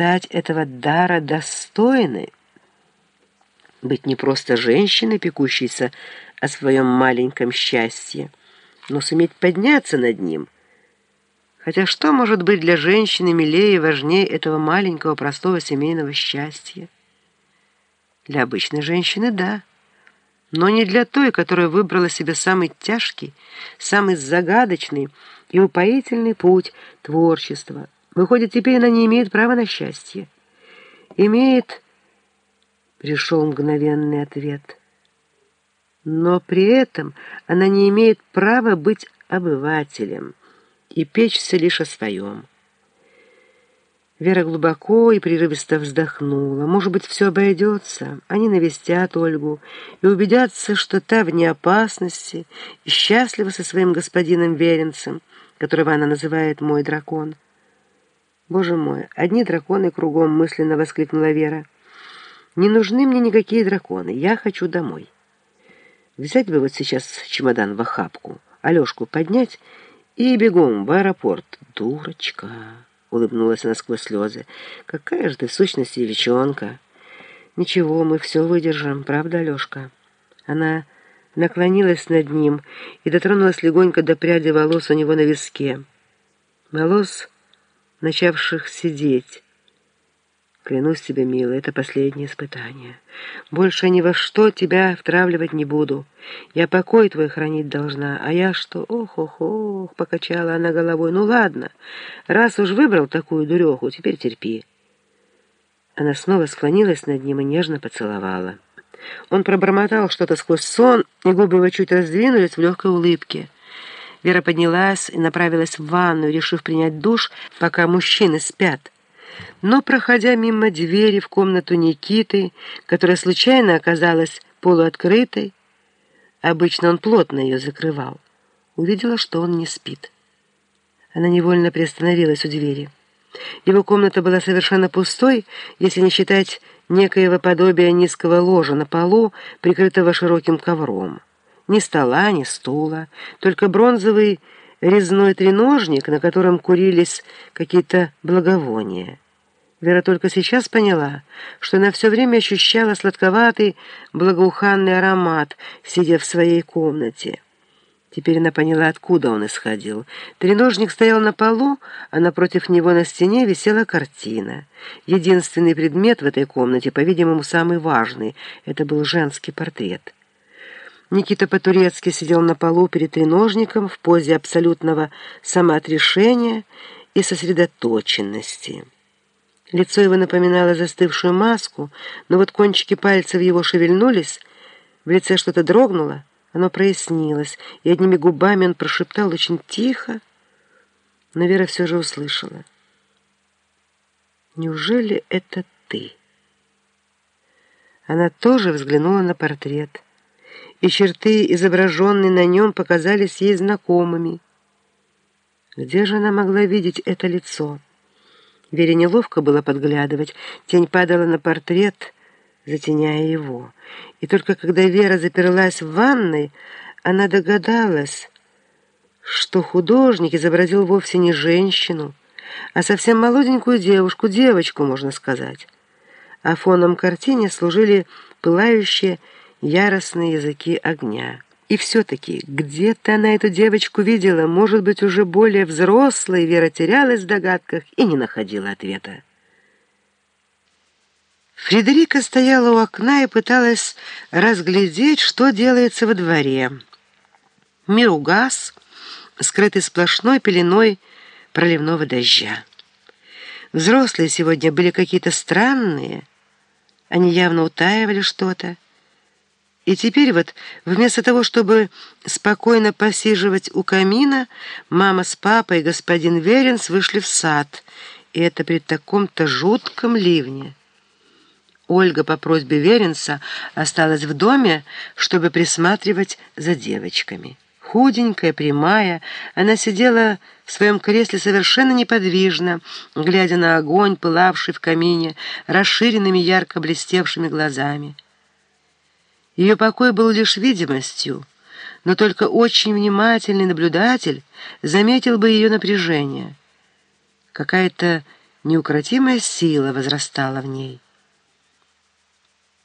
стать этого дара достойной, быть не просто женщиной, пекущейся о своем маленьком счастье, но суметь подняться над ним. Хотя что может быть для женщины милее и важнее этого маленького простого семейного счастья? Для обычной женщины – да, но не для той, которая выбрала себе самый тяжкий, самый загадочный и упоительный путь творчества. Выходит, теперь она не имеет права на счастье. Имеет пришел мгновенный ответ. Но при этом она не имеет права быть обывателем и печься лишь о своем. Вера глубоко и прерывисто вздохнула. Может быть, все обойдется. Они навестят Ольгу и убедятся, что та вне опасности и счастлива со своим господином Веренцем, которого она называет «мой дракон». «Боже мой, одни драконы кругом!» — мысленно воскликнула Вера. Не нужны мне никакие драконы, я хочу домой. Взять бы вот сейчас чемодан в охапку, Алешку поднять и бегом в аэропорт. Дурочка, улыбнулась она сквозь слезы. Какая же ты в сущности девчонка. Ничего, мы все выдержим, правда, Алешка? Она наклонилась над ним и дотронулась легонько до пряди волос у него на виске. Волос, начавших сидеть, Клянусь тебе, милая, это последнее испытание. Больше ни во что тебя втравливать не буду. Я покой твой хранить должна, а я что? Ох-ох-ох, покачала она головой. Ну ладно, раз уж выбрал такую дуреху, теперь терпи. Она снова склонилась над ним и нежно поцеловала. Он пробормотал что-то сквозь сон, и губы его чуть раздвинулись в легкой улыбке. Вера поднялась и направилась в ванную, решив принять душ, пока мужчины спят. Но, проходя мимо двери в комнату Никиты, которая случайно оказалась полуоткрытой, обычно он плотно ее закрывал, увидела, что он не спит. Она невольно приостановилась у двери. Его комната была совершенно пустой, если не считать некоего подобия низкого ложа на полу, прикрытого широким ковром. Ни стола, ни стула, только бронзовый резной треножник, на котором курились какие-то благовония. Вера только сейчас поняла, что она все время ощущала сладковатый, благоуханный аромат, сидя в своей комнате. Теперь она поняла, откуда он исходил. Треножник стоял на полу, а напротив него на стене висела картина. Единственный предмет в этой комнате, по-видимому, самый важный, это был женский портрет. Никита по-турецки сидел на полу перед треножником в позе абсолютного самоотрешения и сосредоточенности. Лицо его напоминало застывшую маску, но вот кончики пальцев его шевельнулись, в лице что-то дрогнуло, оно прояснилось, и одними губами он прошептал очень тихо, но Вера все же услышала. «Неужели это ты?» Она тоже взглянула на портрет, и черты, изображенные на нем, показались ей знакомыми. Где же она могла видеть это лицо? Вере неловко было подглядывать. Тень падала на портрет, затеняя его. И только когда Вера заперлась в ванной, она догадалась, что художник изобразил вовсе не женщину, а совсем молоденькую девушку, девочку, можно сказать. А фоном картине служили пылающие яростные языки огня. И все-таки где-то она эту девочку видела, может быть, уже более взрослой, Вера терялась в догадках и не находила ответа. Фредерика стояла у окна и пыталась разглядеть, что делается во дворе. Мир угас, скрытый сплошной пеленой проливного дождя. Взрослые сегодня были какие-то странные, они явно утаивали что-то. И теперь вот вместо того, чтобы спокойно посиживать у камина, мама с папой и господин Веренс вышли в сад, и это при таком-то жутком ливне. Ольга по просьбе Веренса осталась в доме, чтобы присматривать за девочками. Худенькая, прямая, она сидела в своем кресле совершенно неподвижно, глядя на огонь, пылавший в камине, расширенными ярко блестевшими глазами. Ее покой был лишь видимостью, но только очень внимательный наблюдатель заметил бы ее напряжение. Какая-то Неукротимая сила возрастала в ней.